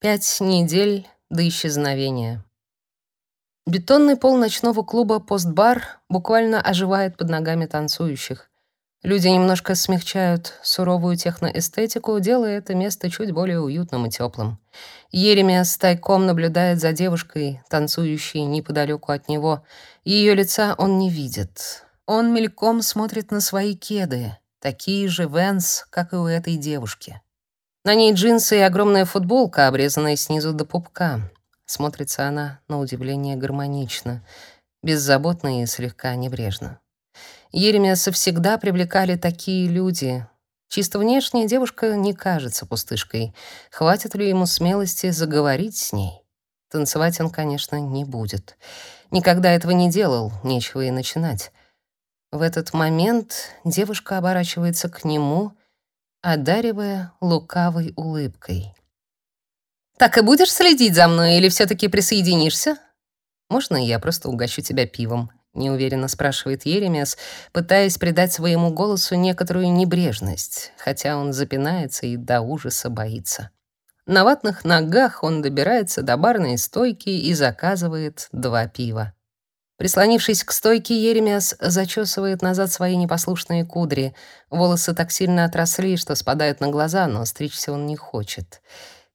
Пять недель до исчезновения. Бетонный пол ночного клуба «Постбар» буквально оживает под ногами танцующих. Люди немножко смягчают суровую техноэстетику, делая это место чуть более уютным и теплым. Еремия тайком наблюдает за девушкой, танцующей неподалеку от него. Ее лица он не видит. Он мельком смотрит на свои кеды, такие же Венс, как и у этой девушки. На ней джинсы и огромная футболка, обрезанная снизу до пупка. Смотрится она, на удивление, гармонично, беззаботно и слегка небрежно. Еремеса всегда привлекали такие люди. Чисто внешне девушка не кажется пустышкой. Хватит ли ему смелости заговорить с ней? Танцевать он, конечно, не будет. Никогда этого не делал, нечего и начинать. В этот момент девушка оборачивается к нему одаривая лукавой улыбкой. «Так и будешь следить за мной или все таки присоединишься?» «Можно я просто угощу тебя пивом?» — неуверенно спрашивает Еремес, пытаясь придать своему голосу некоторую небрежность, хотя он запинается и до ужаса боится. На ватных ногах он добирается до барной стойки и заказывает два пива. Прислонившись к стойке, Еремиас зачесывает назад свои непослушные кудри. Волосы так сильно отросли, что спадают на глаза, но стричься он не хочет.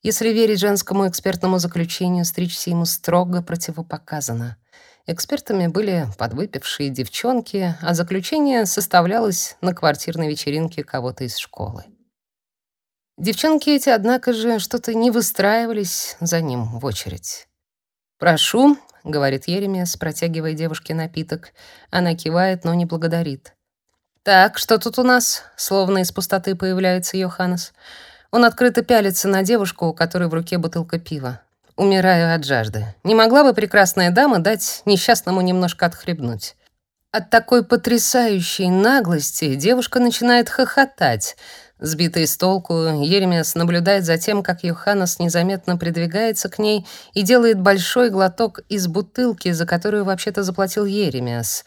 Если верить женскому экспертному заключению, стричься ему строго противопоказано. Экспертами были подвыпившие девчонки, а заключение составлялось на квартирной вечеринке кого-то из школы. Девчонки эти, однако же, что-то не выстраивались за ним в очередь. «Прошу», — говорит Еремес, протягивая девушке напиток. Она кивает, но не благодарит. «Так, что тут у нас?» — словно из пустоты появляется Йоханнес. Он открыто пялится на девушку, у которой в руке бутылка пива. «Умираю от жажды. Не могла бы прекрасная дама дать несчастному немножко отхлебнуть?» От такой потрясающей наглости девушка начинает хохотать — Сбитый с толку, Еремес наблюдает за тем, как Йоханнес незаметно придвигается к ней и делает большой глоток из бутылки, за которую вообще-то заплатил Еремес.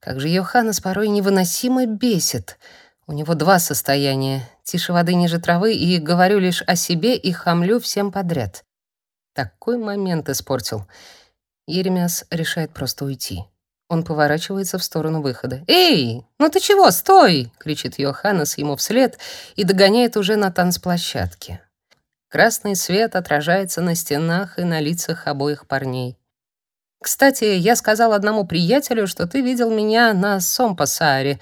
Как же Йоханнес порой невыносимо бесит. У него два состояния — тише воды ниже травы, и говорю лишь о себе и хамлю всем подряд. Такой момент испортил. Еремес решает просто уйти. Он поворачивается в сторону выхода. «Эй, ну ты чего, стой!» — кричит Йоханнес ему вслед и догоняет уже на танцплощадке. Красный свет отражается на стенах и на лицах обоих парней. «Кстати, я сказал одному приятелю, что ты видел меня на Сомпасааре.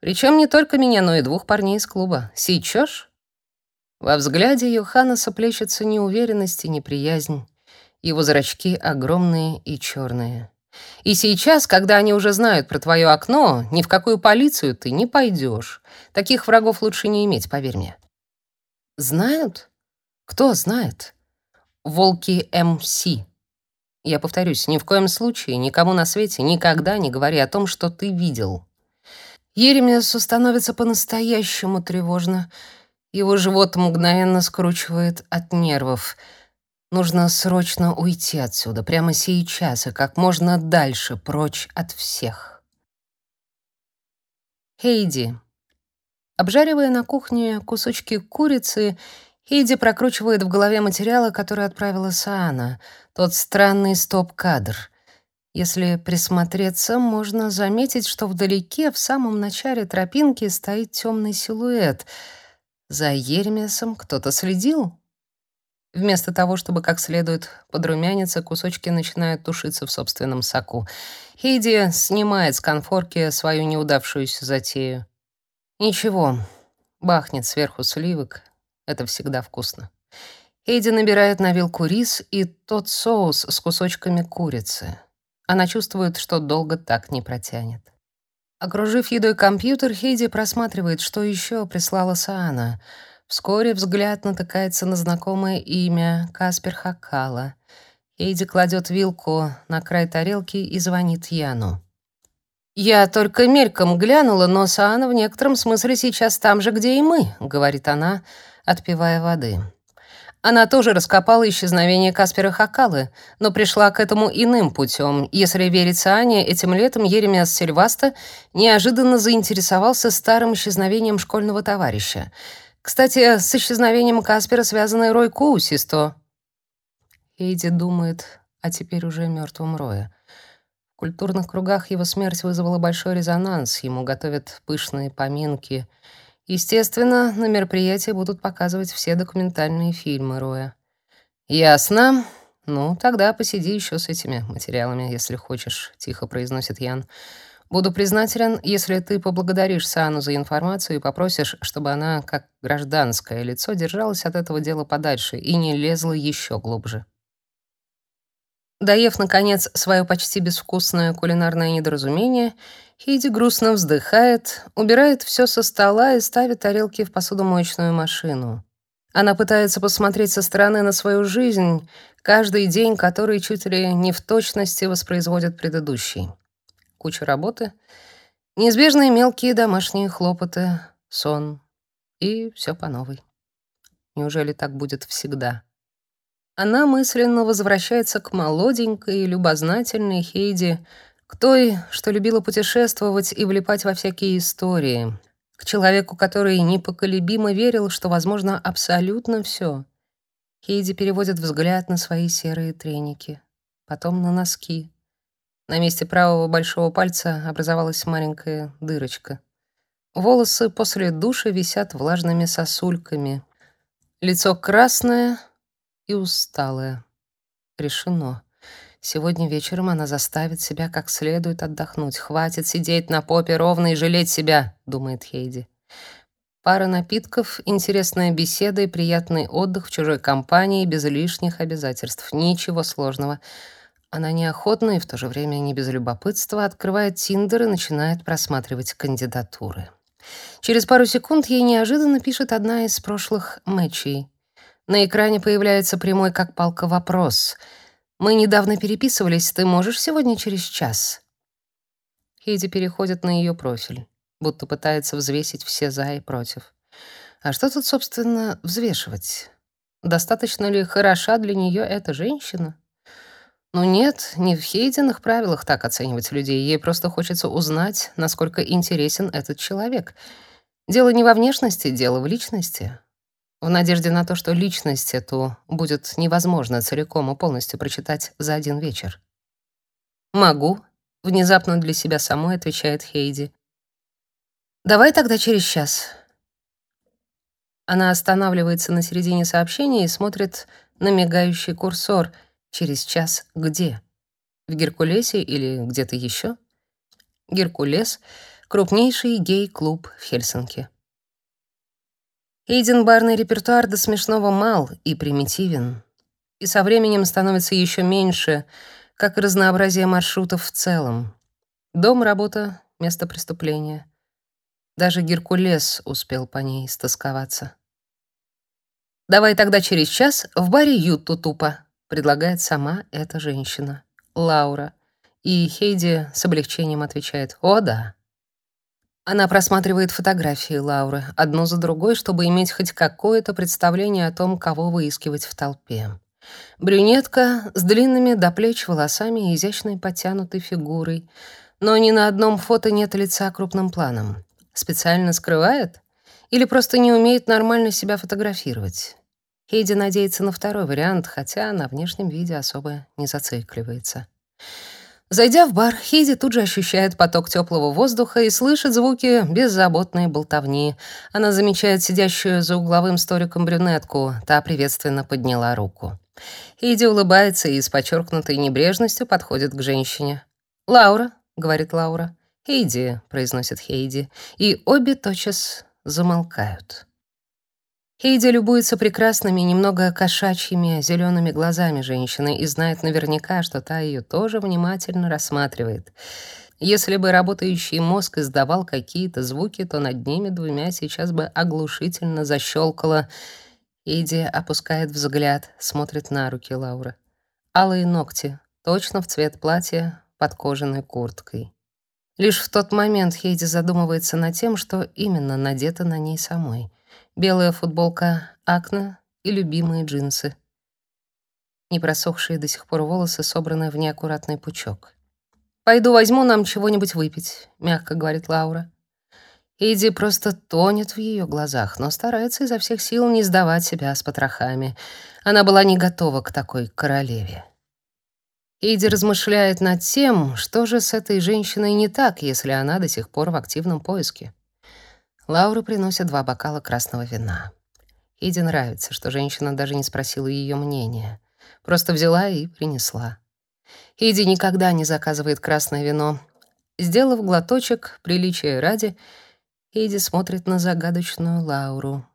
Причем не только меня, но и двух парней из клуба. Сечешь?» Во взгляде Йоханнеса плещется неуверенность и неприязнь. Его зрачки огромные и черные. И сейчас, когда они уже знают про твое окно, ни в какую полицию ты не пойдешь. Таких врагов лучше не иметь, поверь мне. Знают? Кто знает? Волки МС. Я повторюсь, ни в коем случае никому на свете никогда не говори о том, что ты видел. Еремесу становится по-настоящему тревожно. Его живот мгновенно скручивает от нервов — Нужно срочно уйти отсюда, прямо сейчас и как можно дальше, прочь от всех. Хейди. Обжаривая на кухне кусочки курицы, Хейди прокручивает в голове материалы, который отправила Саана, тот странный стоп-кадр. Если присмотреться, можно заметить, что вдалеке, в самом начале тропинки, стоит темный силуэт. За Еремесом кто-то следил. Вместо того, чтобы как следует подрумяниться, кусочки начинают тушиться в собственном соку. Хейди снимает с конфорки свою неудавшуюся затею. Ничего, бахнет сверху сливок. Это всегда вкусно. Хейди набирает на вилку рис и тот соус с кусочками курицы. Она чувствует, что долго так не протянет. Окружив едой компьютер, Хейди просматривает, что еще прислала Саана — Вскоре взгляд натыкается на знакомое имя Каспер Хакала. Эйди кладет вилку на край тарелки и звонит Яну. «Я только мельком глянула, но Саана в некотором смысле сейчас там же, где и мы», — говорит она, отпивая воды. Она тоже раскопала исчезновение Каспера Хакалы, но пришла к этому иным путем. Если верить Саане, этим летом Еремиас Сильваста неожиданно заинтересовался старым исчезновением школьного товарища — кстати, с исчезновением Каспера связан и Рой Коусисто. Хейди думает о теперь уже мертвом Роя. В культурных кругах его смерть вызвала большой резонанс, ему готовят пышные поминки. Естественно, на мероприятии будут показывать все документальные фильмы Роя. «Ясно. Ну, тогда посиди еще с этими материалами, если хочешь», — тихо произносит Ян. «Буду признателен, если ты поблагодаришь Сану за информацию и попросишь, чтобы она, как гражданское лицо, держалась от этого дела подальше и не лезла еще глубже». Доев, наконец, свое почти безвкусное кулинарное недоразумение, Хейди грустно вздыхает, убирает все со стола и ставит тарелки в посудомоечную машину. Она пытается посмотреть со стороны на свою жизнь, каждый день, который чуть ли не в точности воспроизводит предыдущий. Куча работы, неизбежные мелкие домашние хлопоты, сон и все по новой. Неужели так будет всегда? Она мысленно возвращается к молоденькой любознательной Хейди, к той, что любила путешествовать и влипать во всякие истории, к человеку, который непоколебимо верил, что возможно абсолютно все. Хейди переводит взгляд на свои серые треники, потом на носки. На месте правого большого пальца образовалась маленькая дырочка. Волосы после душа висят влажными сосульками. Лицо красное и усталое. Решено. Сегодня вечером она заставит себя как следует отдохнуть. Хватит сидеть на попе ровно и жалеть себя, думает Хейди. Пара напитков, интересная беседа и приятный отдых в чужой компании без лишних обязательств. Ничего сложного. Она неохотно и в то же время не без любопытства открывает Тиндер и начинает просматривать кандидатуры. Через пару секунд ей неожиданно пишет одна из прошлых матчей. На экране появляется прямой как палка вопрос — мы недавно переписывались. Ты можешь сегодня через час?» Хейди переходит на ее профиль, будто пытается взвесить все «за» и «против». А что тут, собственно, взвешивать? Достаточно ли хороша для нее эта женщина? Ну нет, не в Хейдиных правилах так оценивать людей. Ей просто хочется узнать, насколько интересен этот человек. Дело не во внешности, дело в личности в надежде на то, что личность эту будет невозможно целиком и полностью прочитать за один вечер. «Могу», — внезапно для себя самой отвечает Хейди. «Давай тогда через час». Она останавливается на середине сообщения и смотрит на мигающий курсор. «Через час где? В Геркулесе или где-то еще?» Геркулес — крупнейший гей-клуб в Хельсинки. Эйден барный репертуар до смешного мал и примитивен, и со временем становится еще меньше, как и разнообразие маршрутов в целом. Дом, работа, место преступления. Даже Геркулес успел по ней стосковаться. «Давай тогда через час в баре Юту тупо», — предлагает сама эта женщина, Лаура. И Хейди с облегчением отвечает «О, да». Она просматривает фотографии Лауры, одну за другой, чтобы иметь хоть какое-то представление о том, кого выискивать в толпе. Брюнетка с длинными до плеч волосами и изящной подтянутой фигурой. Но ни на одном фото нет лица крупным планом. Специально скрывает? Или просто не умеет нормально себя фотографировать? Хейди надеется на второй вариант, хотя на внешнем виде особо не зацикливается. Зайдя в бар, Хизи тут же ощущает поток теплого воздуха и слышит звуки беззаботной болтовни. Она замечает сидящую за угловым столиком брюнетку. Та приветственно подняла руку. Хиди улыбается и с подчеркнутой небрежностью подходит к женщине. «Лаура», — говорит Лаура. «Хейди», — произносит Хейди. И обе тотчас замолкают. Хейди любуется прекрасными, немного кошачьими, зелеными глазами женщины и знает наверняка, что та ее тоже внимательно рассматривает. Если бы работающий мозг издавал какие-то звуки, то над ними двумя сейчас бы оглушительно защелкало. Хейди опускает взгляд, смотрит на руки Лауры. Алые ногти, точно в цвет платья под кожаной курткой. Лишь в тот момент Хейди задумывается над тем, что именно надето на ней самой — белая футболка Акна и любимые джинсы. Не просохшие до сих пор волосы собраны в неаккуратный пучок. «Пойду возьму нам чего-нибудь выпить», — мягко говорит Лаура. Иди просто тонет в ее глазах, но старается изо всех сил не сдавать себя с потрохами. Она была не готова к такой королеве. Иди размышляет над тем, что же с этой женщиной не так, если она до сих пор в активном поиске. Лаура приносит два бокала красного вина. Иди нравится, что женщина даже не спросила ее мнения. Просто взяла и принесла. Иди никогда не заказывает красное вино. Сделав глоточек, приличия ради, Эйди смотрит на загадочную Лауру.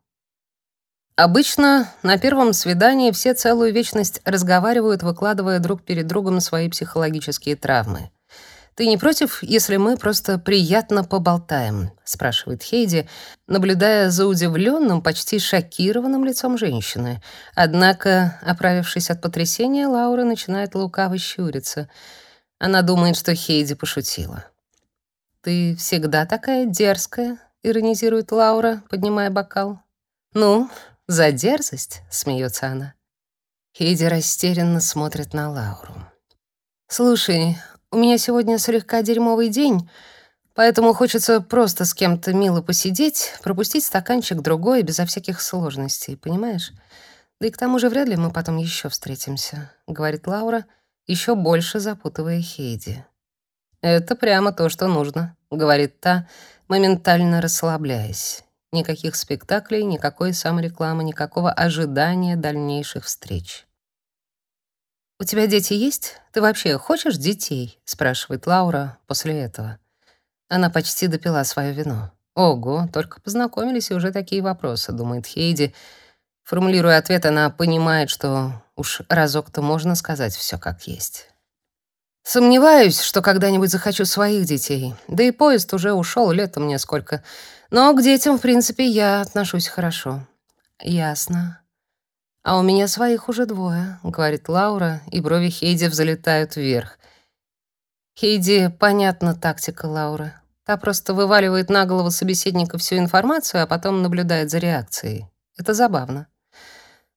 Обычно на первом свидании все целую вечность разговаривают, выкладывая друг перед другом свои психологические травмы. «Ты не против, если мы просто приятно поболтаем?» — спрашивает Хейди, наблюдая за удивленным, почти шокированным лицом женщины. Однако, оправившись от потрясения, Лаура начинает лукаво щуриться. Она думает, что Хейди пошутила. «Ты всегда такая дерзкая?» — иронизирует Лаура, поднимая бокал. «Ну, за дерзость?» — смеется она. Хейди растерянно смотрит на Лауру. «Слушай, у меня сегодня слегка дерьмовый день, поэтому хочется просто с кем-то мило посидеть, пропустить стаканчик другой безо всяких сложностей, понимаешь? Да и к тому же вряд ли мы потом еще встретимся», — говорит Лаура, еще больше запутывая Хейди. «Это прямо то, что нужно», — говорит та, моментально расслабляясь. Никаких спектаклей, никакой саморекламы, никакого ожидания дальнейших встреч. «У тебя дети есть? Ты вообще хочешь детей?» — спрашивает Лаура после этого. Она почти допила свое вино. «Ого, только познакомились, и уже такие вопросы», — думает Хейди. Формулируя ответ, она понимает, что уж разок-то можно сказать все как есть. Сомневаюсь, что когда-нибудь захочу своих детей. Да и поезд уже ушел летом несколько. Но к детям, в принципе, я отношусь хорошо. Ясно. А у меня своих уже двое, говорит Лаура, и брови Хейди взлетают вверх. Хейди, понятна тактика Лауры. Та просто вываливает на голову собеседника всю информацию, а потом наблюдает за реакцией. Это забавно.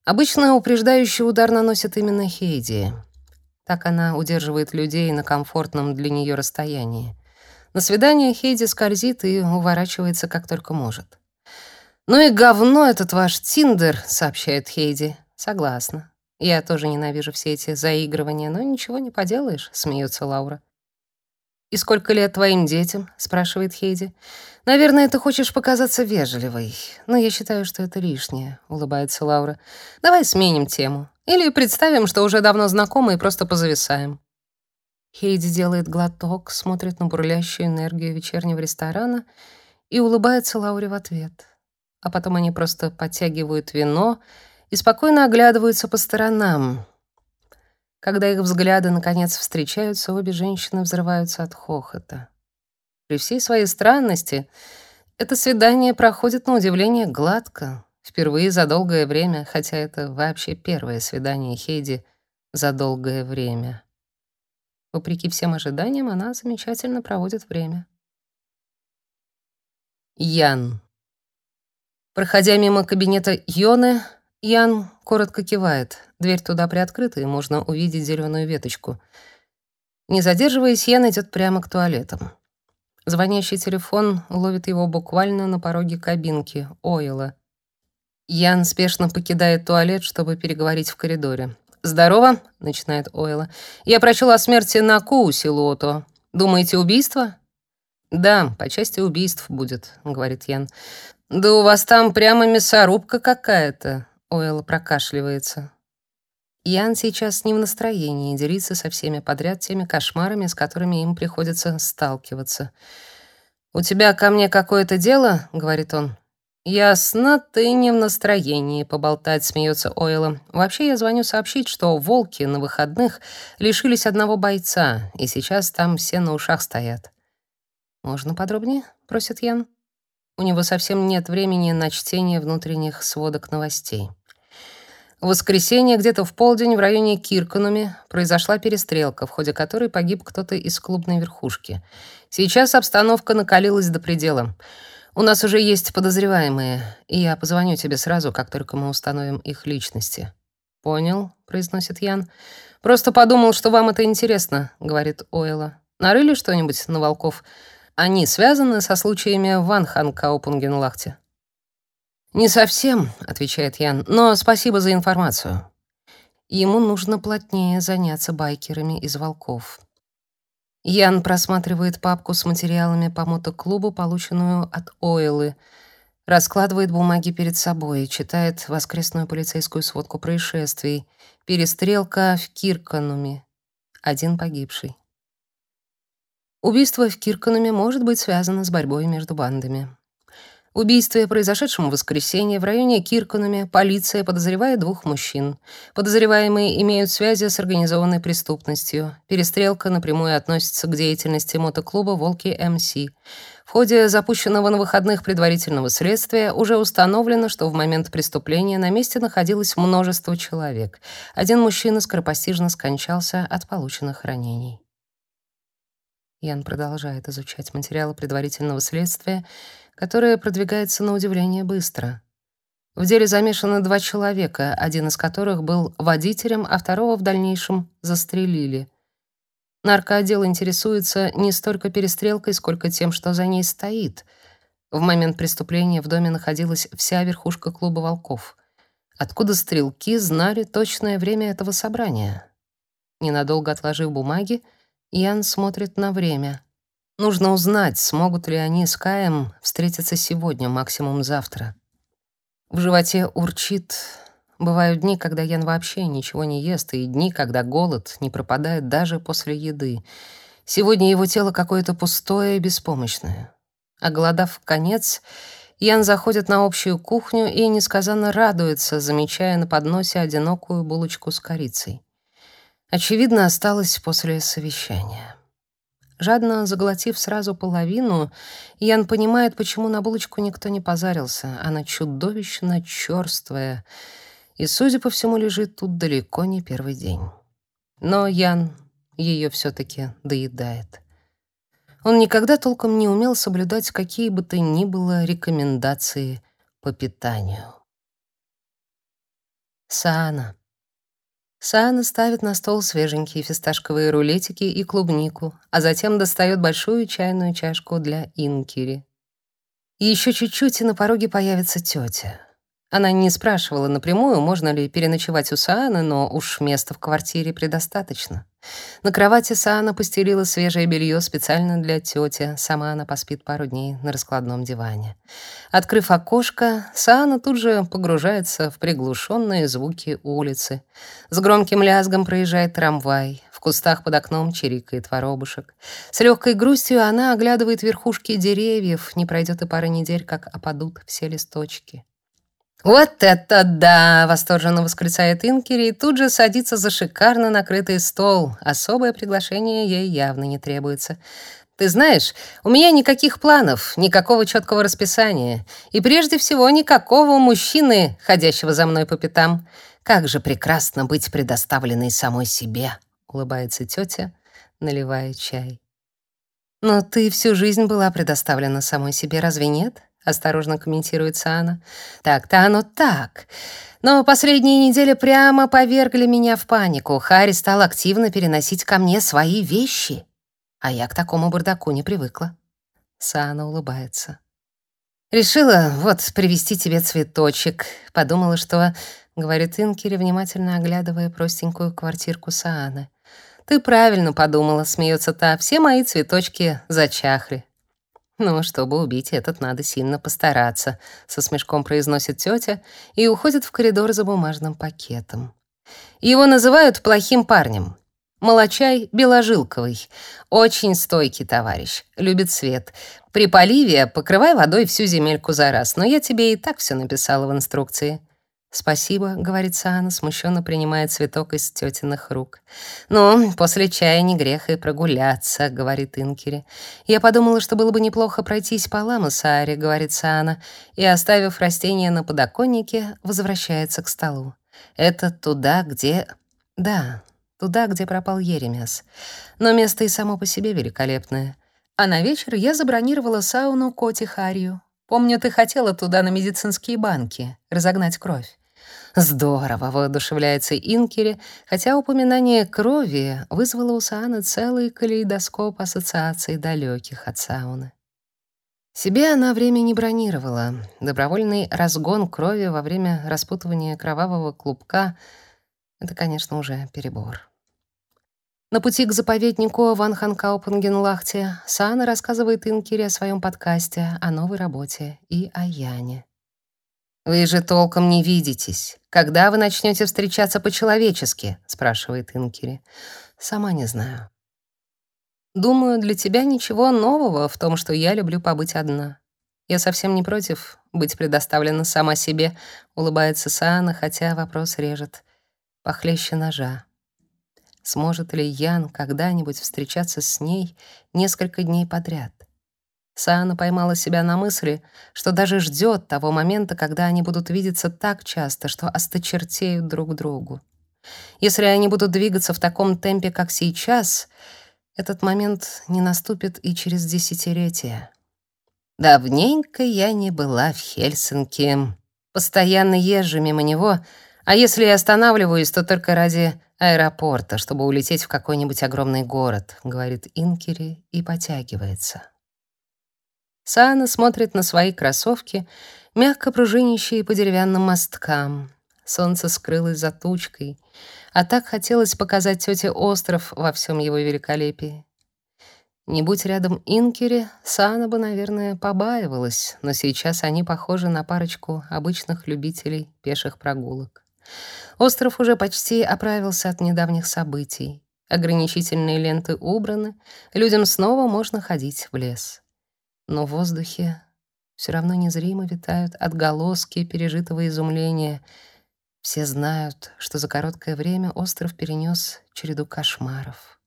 Обычно упреждающий удар наносит именно Хейди. Так она удерживает людей на комфортном для нее расстоянии. На свидание Хейди скользит и уворачивается как только может. «Ну и говно этот ваш Тиндер», — сообщает Хейди. «Согласна. Я тоже ненавижу все эти заигрывания, но ничего не поделаешь», — смеется Лаура. «И сколько лет твоим детям?» — спрашивает Хейди. «Наверное, ты хочешь показаться вежливой, но я считаю, что это лишнее», — улыбается Лаура. «Давай сменим тему. Или представим, что уже давно знакомы и просто позависаем». Хейди делает глоток, смотрит на бурлящую энергию вечернего ресторана и улыбается Лауре в ответ. А потом они просто подтягивают вино и спокойно оглядываются по сторонам. Когда их взгляды наконец встречаются, обе женщины взрываются от хохота. При всей своей странности это свидание проходит на удивление гладко. Впервые за долгое время, хотя это вообще первое свидание Хейди за долгое время. Вопреки всем ожиданиям, она замечательно проводит время. Ян. Проходя мимо кабинета Йоны, Ян коротко кивает. Дверь туда приоткрыта, и можно увидеть зеленую веточку. Не задерживаясь, Ян идет прямо к туалетам. Звонящий телефон ловит его буквально на пороге кабинки Ойла. Ян спешно покидает туалет, чтобы переговорить в коридоре. «Здорово», — начинает Ойла. «Я прочел о смерти Наку Силуото. Думаете, убийство?» «Да, по части убийств будет», — говорит Ян. «Да у вас там прямо мясорубка какая-то», — Ойла прокашливается. Ян сейчас не в настроении делиться со всеми подряд теми кошмарами, с которыми им приходится сталкиваться. «У тебя ко мне какое-то дело?» — говорит он. «Ясно, ты не в настроении поболтать», — смеется Ойла. «Вообще я звоню сообщить, что волки на выходных лишились одного бойца, и сейчас там все на ушах стоят». «Можно подробнее?» — просит Ян. У него совсем нет времени на чтение внутренних сводок новостей. В воскресенье где-то в полдень в районе Киркануми произошла перестрелка, в ходе которой погиб кто-то из клубной верхушки. Сейчас обстановка накалилась до предела. У нас уже есть подозреваемые, и я позвоню тебе сразу, как только мы установим их личности. Понял, произносит Ян. Просто подумал, что вам это интересно, говорит Ойла. Нарыли что-нибудь на волков? Они связаны со случаями в Ванхан-Каупунгенлахте?» «Не совсем», — отвечает Ян, — «но спасибо за информацию». Ему нужно плотнее заняться байкерами из волков. Ян просматривает папку с материалами по мотоклубу, полученную от Ойлы, раскладывает бумаги перед собой, читает воскресную полицейскую сводку происшествий. Перестрелка в Киркануме. Один погибший. Убийство в Киркануме может быть связано с борьбой между бандами. Убийстве, произошедшем в воскресенье в районе Кирконами, полиция подозревает двух мужчин. Подозреваемые имеют связи с организованной преступностью. Перестрелка напрямую относится к деятельности мотоклуба «Волки МС». В ходе запущенного на выходных предварительного следствия уже установлено, что в момент преступления на месте находилось множество человек. Один мужчина скоропостижно скончался от полученных ранений. Ян продолжает изучать материалы предварительного следствия, которое продвигается на удивление быстро. В деле замешаны два человека, один из которых был водителем, а второго в дальнейшем застрелили. Наркоотдел интересуется не столько перестрелкой, сколько тем, что за ней стоит. В момент преступления в доме находилась вся верхушка клуба волков. Откуда стрелки знали точное время этого собрания? Ненадолго отложив бумаги, Ян смотрит на время. Нужно узнать, смогут ли они с Каем встретиться сегодня, максимум завтра. В животе урчит. Бывают дни, когда Ян вообще ничего не ест, и дни, когда голод не пропадает даже после еды. Сегодня его тело какое-то пустое и беспомощное. А голодав в конец, Ян заходит на общую кухню и несказанно радуется, замечая на подносе одинокую булочку с корицей. Очевидно, осталось после совещания. Жадно заглотив сразу половину, Ян понимает, почему на булочку никто не позарился. Она чудовищно черствая, и, судя по всему, лежит тут далеко не первый день. Но Ян ее все-таки доедает. Он никогда толком не умел соблюдать какие бы то ни было рекомендации по питанию. Саана. Саана ставит на стол свеженькие фисташковые рулетики и клубнику, а затем достает большую чайную чашку для инкири. Еще чуть-чуть, и на пороге появится тетя. Она не спрашивала напрямую, можно ли переночевать у Сааны, но уж места в квартире предостаточно. На кровати Саана постелила свежее белье специально для тети. Сама она поспит пару дней на раскладном диване. Открыв окошко, Саана тут же погружается в приглушенные звуки улицы. С громким лязгом проезжает трамвай. В кустах под окном чирикает воробушек. С легкой грустью она оглядывает верхушки деревьев. Не пройдет и пары недель, как опадут все листочки. «Вот это да!» — восторженно восклицает Инкери и тут же садится за шикарно накрытый стол. Особое приглашение ей явно не требуется. «Ты знаешь, у меня никаких планов, никакого четкого расписания. И прежде всего никакого мужчины, ходящего за мной по пятам. Как же прекрасно быть предоставленной самой себе!» — улыбается тетя, наливая чай. «Но ты всю жизнь была предоставлена самой себе, разве нет?» Осторожно комментирует Сана. Так-то оно так. Но последние недели прямо повергли меня в панику. Харри стал активно переносить ко мне свои вещи, а я к такому бардаку не привыкла. Сана улыбается. Решила вот привезти тебе цветочек. Подумала, что, говорит Инкери, внимательно оглядывая простенькую квартирку Сааны. Ты правильно подумала, смеется та. Все мои цветочки зачахли. «Ну, чтобы убить этот, надо сильно постараться», — со смешком произносит тетя и уходит в коридор за бумажным пакетом. Его называют плохим парнем. Молочай Беложилковый. Очень стойкий товарищ. Любит свет. При поливе покрывай водой всю земельку за раз, но я тебе и так все написала в инструкции. «Спасибо», — говорит Саана, смущенно принимая цветок из тетиных рук. «Ну, после чая не грех и прогуляться», — говорит Инкери. «Я подумала, что было бы неплохо пройтись по Ламасааре», — говорит Саана, и, оставив растение на подоконнике, возвращается к столу. «Это туда, где...» «Да, туда, где пропал Еремес. Но место и само по себе великолепное. А на вечер я забронировала сауну Коти Харью. Помню, ты хотела туда на медицинские банки разогнать кровь. Здорово, воодушевляется Инкери, хотя упоминание крови вызвало у Сааны целый калейдоскоп ассоциаций далеких от сауны. Себе она время не бронировала. Добровольный разгон крови во время распутывания кровавого клубка — это, конечно, уже перебор. На пути к заповеднику Ван Ханкаупенгенлахте Саана рассказывает Инкире о своем подкасте, о новой работе и о Яне. «Вы же толком не видитесь. Когда вы начнете встречаться по-человечески?» — спрашивает Инкири. «Сама не знаю». «Думаю, для тебя ничего нового в том, что я люблю побыть одна. Я совсем не против быть предоставлена сама себе», — улыбается Саана, хотя вопрос режет. Похлеще ножа. Сможет ли Ян когда-нибудь встречаться с ней несколько дней подряд? Саана поймала себя на мысли, что даже ждет того момента, когда они будут видеться так часто, что осточертеют друг другу. Если они будут двигаться в таком темпе, как сейчас, этот момент не наступит и через десятилетия. Давненько я не была в Хельсинки. Постоянно езжу мимо него, а если и останавливаюсь, то только ради аэропорта, чтобы улететь в какой-нибудь огромный город, говорит Инкери и потягивается. Саана смотрит на свои кроссовки, мягко пружинящие по деревянным мосткам. Солнце скрылось за тучкой, а так хотелось показать тете остров во всем его великолепии. Не будь рядом Инкери, Саана бы, наверное, побаивалась, но сейчас они похожи на парочку обычных любителей пеших прогулок. Остров уже почти оправился от недавних событий. Ограничительные ленты убраны, людям снова можно ходить в лес но в воздухе все равно незримо витают отголоски пережитого изумления. Все знают, что за короткое время остров перенес череду кошмаров.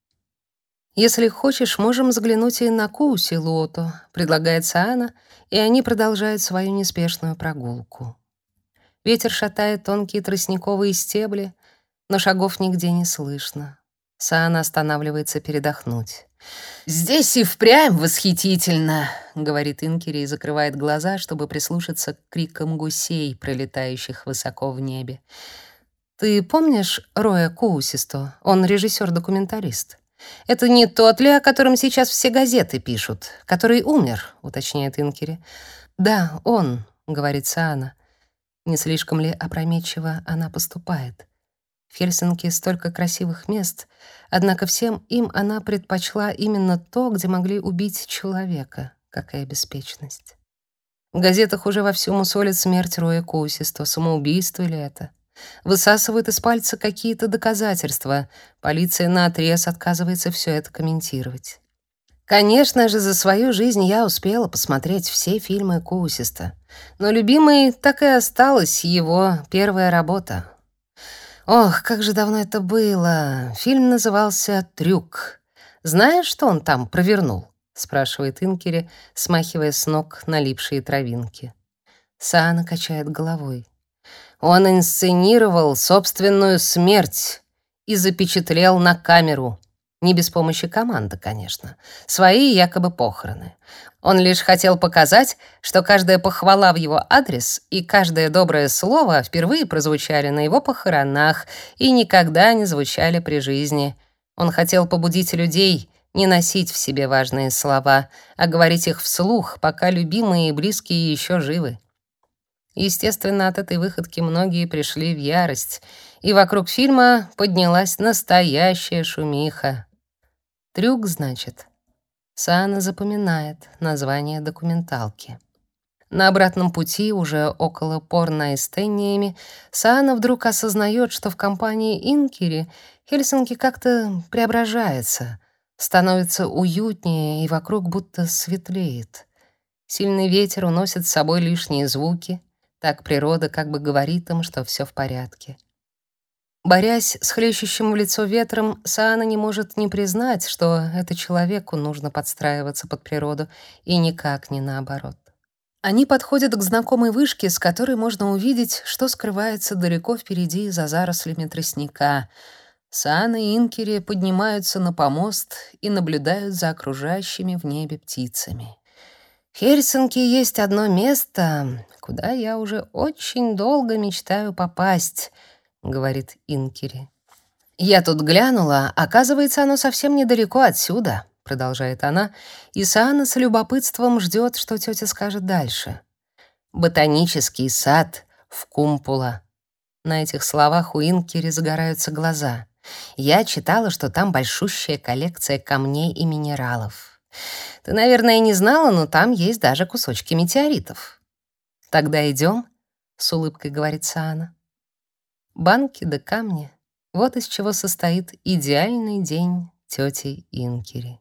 «Если хочешь, можем заглянуть и на Куси Лото», — предлагает Саана, и они продолжают свою неспешную прогулку. Ветер шатает тонкие тростниковые стебли, но шагов нигде не слышно. Саана останавливается передохнуть. «Здесь и впрямь восхитительно», — говорит Инкери и закрывает глаза, чтобы прислушаться к крикам гусей, пролетающих высоко в небе. «Ты помнишь Роя Коусисто? Он режиссер-документарист». «Это не тот ли, о котором сейчас все газеты пишут, который умер», — уточняет Инкери. «Да, он», — говорит Саана. Не слишком ли опрометчиво она поступает? В Хельсинки столько красивых мест, однако всем им она предпочла именно то, где могли убить человека. Какая беспечность. В газетах уже вовсю мусолят смерть Роя Коусиста, самоубийство ли это. Высасывают из пальца какие-то доказательства. Полиция наотрез отказывается все это комментировать. Конечно же, за свою жизнь я успела посмотреть все фильмы Коусиста, но любимой так и осталась его первая работа Ох, как же давно это было. Фильм назывался «Трюк». Знаешь, что он там провернул? спрашивает Инкери, смахивая с ног налипшие травинки. Саана качает головой. Он инсценировал собственную смерть и запечатлел на камеру. Не без помощи команды, конечно. Свои якобы похороны. Он лишь хотел показать, что каждая похвала в его адрес и каждое доброе слово впервые прозвучали на его похоронах и никогда не звучали при жизни. Он хотел побудить людей не носить в себе важные слова, а говорить их вслух, пока любимые и близкие еще живы. Естественно, от этой выходки многие пришли в ярость, и вокруг фильма поднялась настоящая шумиха. Трюк, значит. Саана запоминает название документалки. На обратном пути, уже около Порна и Стенниями, Саана вдруг осознает, что в компании Инкери Хельсинки как-то преображается, становится уютнее и вокруг будто светлеет. Сильный ветер уносит с собой лишние звуки, так природа как бы говорит им, что все в порядке. Борясь с хлещущим в лицо ветром, Саана не может не признать, что это человеку нужно подстраиваться под природу, и никак не наоборот. Они подходят к знакомой вышке, с которой можно увидеть, что скрывается далеко впереди за зарослями тростника. Саана и Инкери поднимаются на помост и наблюдают за окружающими в небе птицами. В Хельсинки есть одно место, куда я уже очень долго мечтаю попасть, говорит Инкери. Я тут глянула, оказывается, оно совсем недалеко отсюда, продолжает она, и Саана с любопытством ждет, что тетя скажет дальше. Ботанический сад в Кумпула. На этих словах у Инкери загораются глаза. Я читала, что там большущая коллекция камней и минералов. Ты, наверное, не знала, но там есть даже кусочки метеоритов. Тогда идем, с улыбкой говорит Саана. Банки да камни. Вот из чего состоит идеальный день тети Инкери.